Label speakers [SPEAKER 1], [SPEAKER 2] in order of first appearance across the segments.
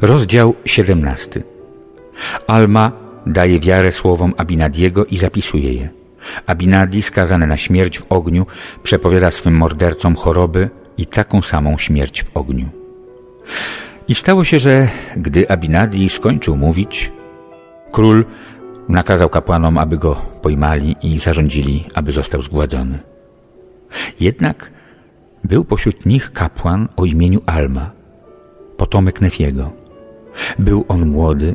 [SPEAKER 1] Rozdział 17. Alma daje wiarę słowom Abinadiego i zapisuje je. Abinadi, skazany na śmierć w ogniu, przepowiada swym mordercom choroby i taką samą śmierć w ogniu. I stało się, że gdy Abinadi skończył mówić, król nakazał kapłanom, aby go pojmali i zarządzili, aby został zgładzony. Jednak był pośród nich kapłan o imieniu Alma, potomek Nefiego. Był on młody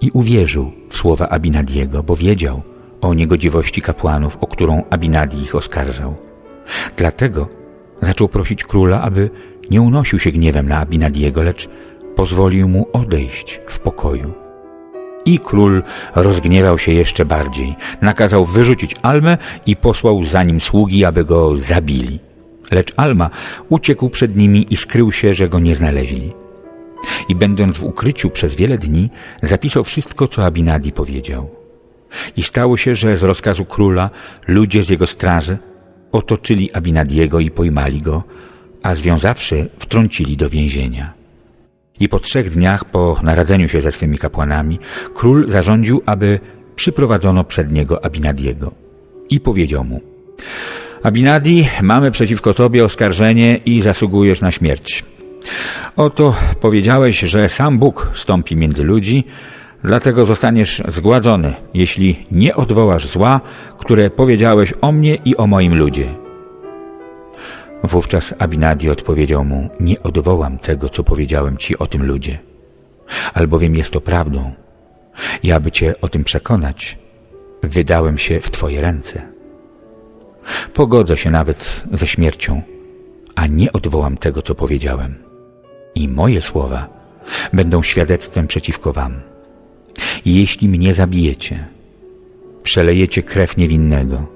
[SPEAKER 1] i uwierzył w słowa Abinadiego, bo wiedział o niegodziwości kapłanów, o którą Abinadi ich oskarżał. Dlatego zaczął prosić króla, aby nie unosił się gniewem na Abinadiego, lecz pozwolił mu odejść w pokoju. I król rozgniewał się jeszcze bardziej. Nakazał wyrzucić Almę i posłał za nim sługi, aby go zabili. Lecz Alma uciekł przed nimi i skrył się, że go nie znaleźli i będąc w ukryciu przez wiele dni, zapisał wszystko, co Abinadi powiedział. I stało się, że z rozkazu króla ludzie z jego straży otoczyli Abinadiego i pojmali go, a związawszy wtrącili do więzienia. I po trzech dniach po naradzeniu się ze swymi kapłanami król zarządził, aby przyprowadzono przed niego Abinadiego. I powiedział mu, Abinadi, mamy przeciwko tobie oskarżenie i zasługujesz na śmierć. Oto powiedziałeś, że sam Bóg stąpi między ludzi, dlatego zostaniesz zgładzony, jeśli nie odwołasz zła, które powiedziałeś o mnie i o moim ludzie. Wówczas Abinadi odpowiedział mu, nie odwołam tego, co powiedziałem ci o tym ludzie, albowiem jest to prawdą. I aby cię o tym przekonać, wydałem się w twoje ręce. Pogodzę się nawet ze śmiercią, a nie odwołam tego, co powiedziałem i moje słowa będą świadectwem przeciwko wam. Jeśli mnie zabijecie, przelejecie krew niewinnego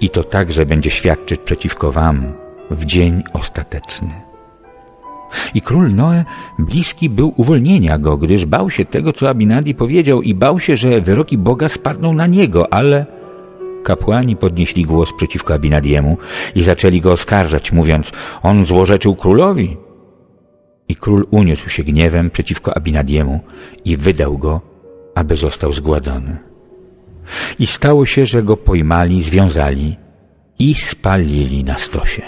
[SPEAKER 1] i to także będzie świadczyć przeciwko wam w dzień ostateczny. I król Noe bliski był uwolnienia go, gdyż bał się tego, co Abinadi powiedział i bał się, że wyroki Boga spadną na niego, ale kapłani podnieśli głos przeciwko Abinadiemu i zaczęli go oskarżać, mówiąc, on złorzeczył królowi. I król uniósł się gniewem przeciwko Abinadiemu i wydał go, aby został zgładzony. I stało się, że go pojmali, związali i spalili na stosie.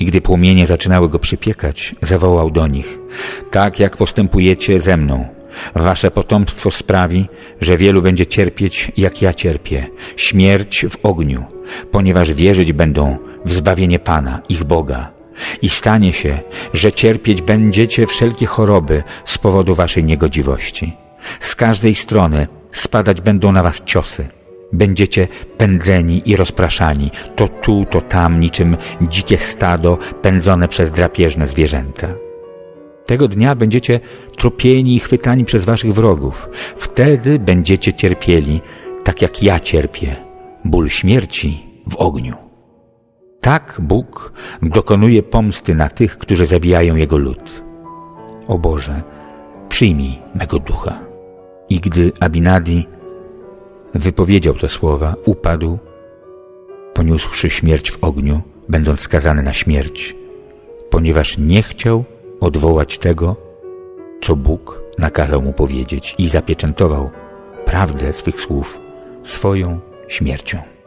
[SPEAKER 1] I gdy płomienie zaczynały go przypiekać, zawołał do nich, tak jak postępujecie ze mną, wasze potomstwo sprawi, że wielu będzie cierpieć, jak ja cierpię, śmierć w ogniu, ponieważ wierzyć będą w zbawienie Pana, ich Boga, i stanie się, że cierpieć będziecie wszelkie choroby z powodu waszej niegodziwości. Z każdej strony spadać będą na was ciosy. Będziecie pędzeni i rozpraszani, to tu, to tam, niczym dzikie stado pędzone przez drapieżne zwierzęta. Tego dnia będziecie trupieni i chwytani przez waszych wrogów. Wtedy będziecie cierpieli, tak jak ja cierpię, ból śmierci w ogniu. Tak Bóg dokonuje pomsty na tych, którzy zabijają Jego lud. O Boże, przyjmij mego ducha. I gdy Abinadi wypowiedział te słowa, upadł, poniósłszy śmierć w ogniu, będąc skazany na śmierć, ponieważ nie chciał odwołać tego, co Bóg nakazał mu powiedzieć i zapieczętował prawdę swych słów swoją śmiercią.